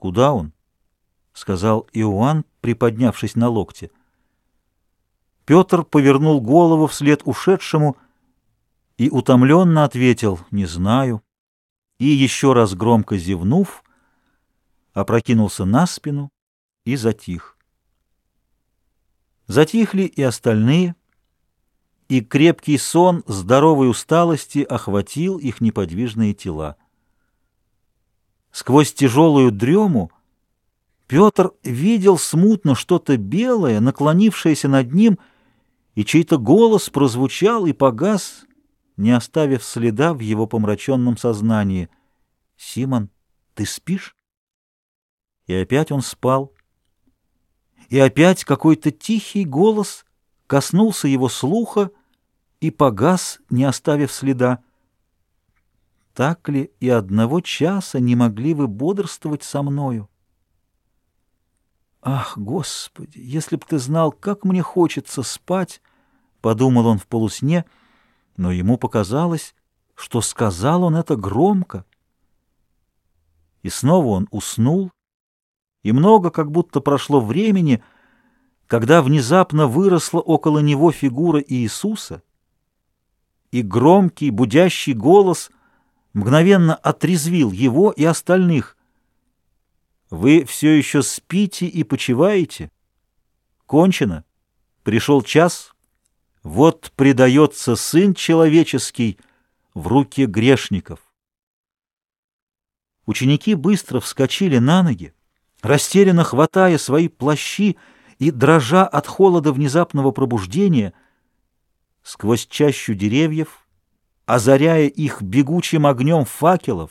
«Куда он?» — сказал Иоанн, приподнявшись на локте. Петр повернул голову вслед ушедшему и утомленно ответил «Не знаю». И еще раз громко зевнув, опрокинулся на спину и затих. Затихли и остальные, и крепкий сон здоровой усталости охватил их неподвижные тела. Сквозь тяжелую дрему Петр видел смутно что-то белое, наклонившееся над ним, и чей-то голос прозвучал и погас, не оставив следа в его помраченном сознании. «Симон, ты спишь?» И опять он спал. И опять какой-то тихий голос коснулся его слуха и погас, не оставив следа. Так ли и одного часа не могли вы бодрствовать со мною? Ах, Господи, если б ты знал, как мне хочется спать, — подумал он в полусне, но ему показалось, что сказал он это громко. И снова он уснул, и много как будто прошло времени, когда внезапно выросла около него фигура Иисуса, и громкий, будящий голос мгновенно отрезвил его и остальных. «Вы все еще спите и почиваете? Кончено. Пришел час. Вот предается Сын Человеческий в руки грешников». Ученики быстро вскочили на ноги, растерянно хватая свои плащи и дрожа от холода внезапного пробуждения, сквозь чащу деревьев, озаряя их бегучим огнем факелов,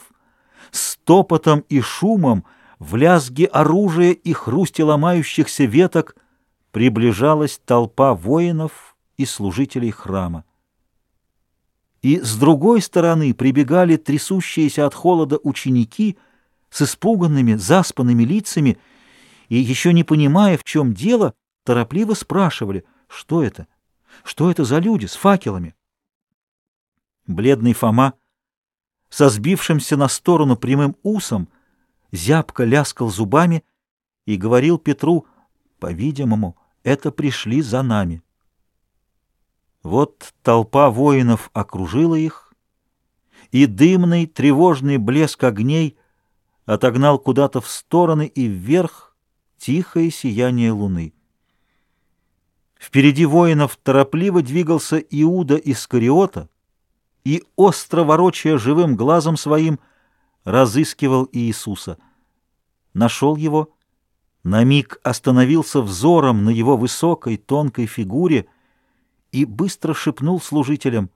с топотом и шумом, в лязге оружия и хрусте ломающихся веток приближалась толпа воинов и служителей храма. И с другой стороны прибегали трясущиеся от холода ученики — с испуганными, заспанными лицами и, еще не понимая, в чем дело, торопливо спрашивали, что это, что это за люди с факелами. Бледный Фома, со сбившимся на сторону прямым усом, зябко ляскал зубами и говорил Петру, по-видимому, это пришли за нами. Вот толпа воинов окружила их, и дымный тревожный блеск огней отогнал куда-то в стороны и вверх тихое сияние луны. Впереди воинов торопливо двигался Иуда Искариота и, остро ворочая живым глазом своим, разыскивал Иисуса. Нашел его, на миг остановился взором на его высокой тонкой фигуре и быстро шепнул служителям,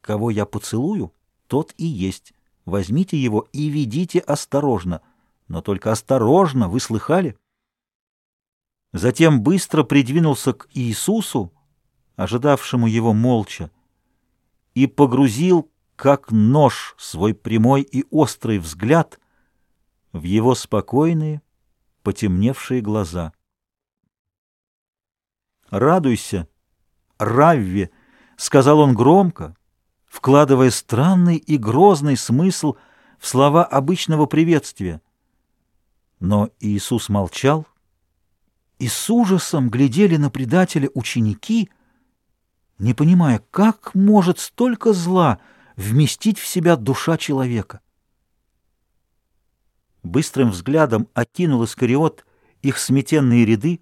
«Кого я поцелую, тот и есть». Возьмите его и ведите осторожно. Но только осторожно, вы слыхали? Затем быстро придвинулся к Иисусу, ожидавшему его молча, и погрузил, как нож, свой прямой и острый взгляд в его спокойные, потемневшие глаза. «Радуйся, Равви!» — сказал он громко, вкладывая странный и грозный смысл в слова обычного приветствия. Но Иисус молчал, и с ужасом глядели на предателя ученики, не понимая, как может столько зла вместить в себя душа человека. Быстрым взглядом окинул Искариот их сметенные ряды,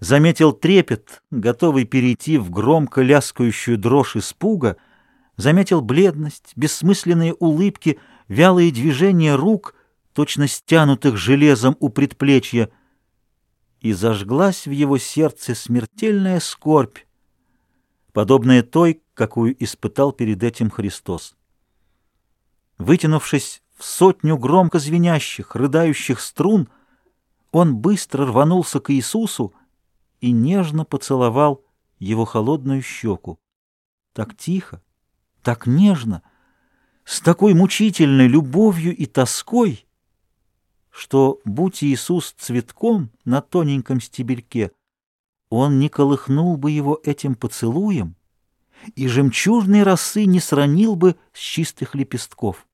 заметил трепет, готовый перейти в громко ляскающую дрожь испуга — заметил бледность, бессмысленные улыбки, вялые движения рук, точно стянутых железом у предплечья, и зажглась в его сердце смертельная скорбь, подобная той, какую испытал перед этим Христос. Вытянувшись в сотню громко звенящих, рыдающих струн, он быстро рванулся к Иисусу и нежно поцеловал его холодную щеку. Так тихо, так нежно, с такой мучительной любовью и тоской, что, будь Иисус цветком на тоненьком стебельке, он не колыхнул бы его этим поцелуем, и жемчужной росы не сранил бы с чистых лепестков.